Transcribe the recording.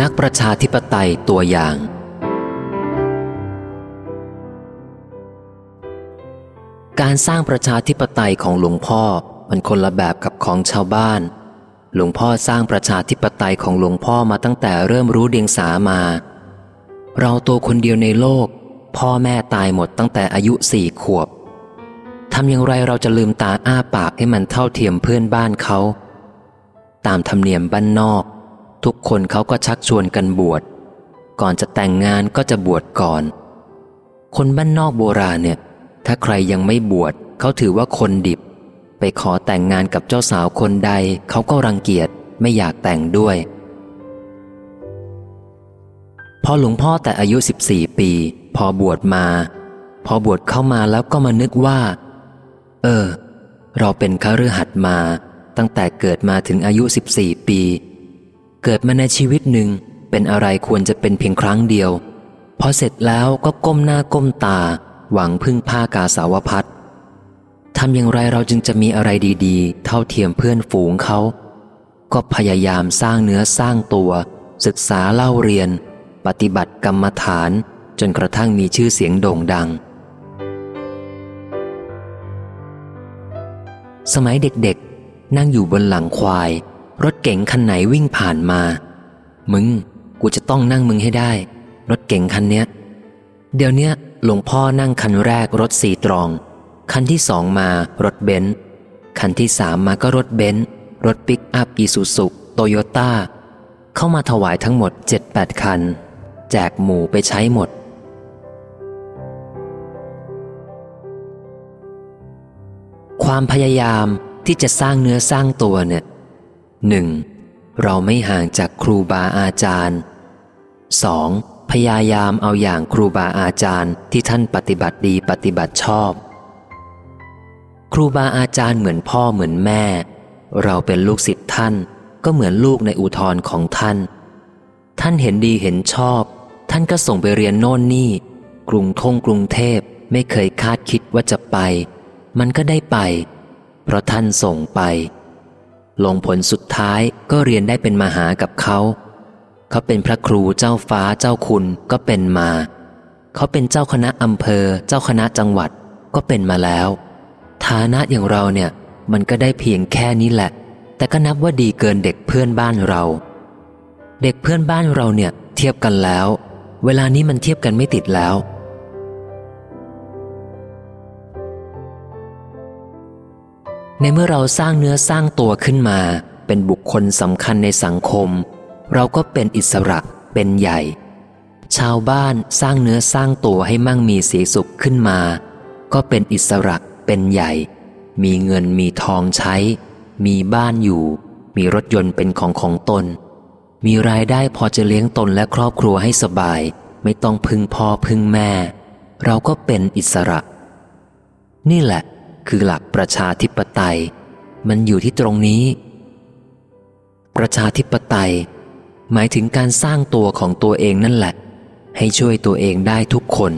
นักประชาธิปไตยตัวอย่าง การสร้างประชาธิปไตยของหลวงพ่อมันคนละแบบกับของชาวบ้าน หลวงพ่อสร้างประชาธิปไตยของหลวงพ่อมาตั้งแต่เริ่มรู้เดียงสามา เราตัวคนเดียวในโลก พ่อแม่ตายหมดตั้งแต่อายุสี่ขวบทำอย่างไรเราจะลืมตาอ้าปากให้มันเท่าเทียมเพื่อนบ้านเขา ตามธรรมเนียมบ้านนอก ทุกคนเขาก็ชักชวนกันบวช ก่อนจะแต่งงานก็จะบวชก่อน คนบ้านนอกโบราณเนี่ย ถ้าใครยังไม่บวชเขาถือว่าคนดิบ ไปขอแต่งงานกับเจ้าสาวคนใดเขาก็รังเกียจไม่อยากแต่งด้วย พอหลวงพ่อแต่อายุ 14 ปี พอบวชมา พอบวชเข้ามาแล้วก็มานึกว่า เออ เราเป็นคฤหัสถ์มา ตั้งแต่เกิดมาถึงอายุ 14 ปี เกิดมาในชีวิตหนึ่งเป็นอะไรควรจะเป็นเพียงครั้งเดียว พอเสร็จแล้วก็ก้มหน้าก้มตา หวังพึ่งผ้ากาสาวพัดทำอย่างไรเราจึงจะมีอะไรดีๆ เท่าเทียมเพื่อนฝูงเขา ก็พยายามสร้างเนื้อสร้างตัว ศึกษาเล่าเรียน ปฏิบัติกรรมฐาน จนกระทั่งมีชื่อเสียงโด่งดัง สมัยเด็กๆ นั่งอยู่บนหลังควาย รถเก๋งคันไหนวิ่งผ่านมา มึง กูจะต้องนั่งมึงให้ได้ รถเก๋งคันเนี้ย เดี๋ยวเนี้ยหลวงพ่อนั่งคันแรกรถซีตรอง คันที่สองมารถเบนซ์คันที่สามมาก็รถเบนซ์รถปิกอัพอีซูซุโตโยต้าเข้ามาถวายทั้งหมด 7-8 คัน แจกหมู่ไปใช้หมด ความพยายามที่จะสร้างเนื้อสร้างตัวเนี่ย หนึ่งเราไม่ห่างจากครูบาอาจารย์ 2. พยายามเอาอย่างครูบาอาจารย์ที่ท่านปฏิบัติดีปฏิบัติชอบ ครูบาอาจารย์เหมือนพ่อเหมือนแม่ เราเป็นลูกศิษย์ท่าน ก็เหมือนลูกในอุทธรของท่าน ท่านเห็นดีเห็นชอบ ท่านก็ส่งไปเรียนโน่นนี่ กรุงทงกรุงเทพไม่เคยคาดคิดว่าจะไป มันก็ได้ไป เพราะท่านส่งไป ลงผลสุดท้ายก็เรียนได้เป็นมหากับเขา เขาเป็นพระครูเจ้าฟ้าเจ้าคุณก็เป็นมา เขาเป็นเจ้าคณะอำเภอ เจ้าคณะจังหวัดก็เป็นมาแล้ว ฐานะอย่างเราเนี่ย มันก็ได้เพียงแค่นี้แหละ แต่ก็นับว่าดีเกินเด็กเพื่อนบ้านเรา เด็กเพื่อนบ้านเราเนี่ยเทียบกันแล้ว เวลานี้มันเทียบกันไม่ติดแล้ว ในเมื่อเราสร้างเนื้อสร้างตัวขึ้นมา เป็นบุคคลสำคัญในสังคม เราก็เป็นอิสระเป็นใหญ่ ชาวบ้านสร้างเนื้อสร้างตัวให้มั่งมีสีสุขขึ้นมา ก็เป็นอิสระเป็นใหญ่ มีเงินมีทองใช้ มีบ้านอยู่ มีรถยนต์เป็นของของตน มีรายได้พอจะเลี้ยงตนและครอบครัวให้สบาย ไม่ต้องพึ่งพ่อพึ่งแม่ เราก็เป็นอิสระ นี่แหละ คือหลักประชาธิปไตย มันอยู่ที่ตรงนี้ ประชาธิปไตย หมายถึงการสร้างตัวของตัวเองนั่นแหละ ให้ช่วยตัวเองได้ทุกคน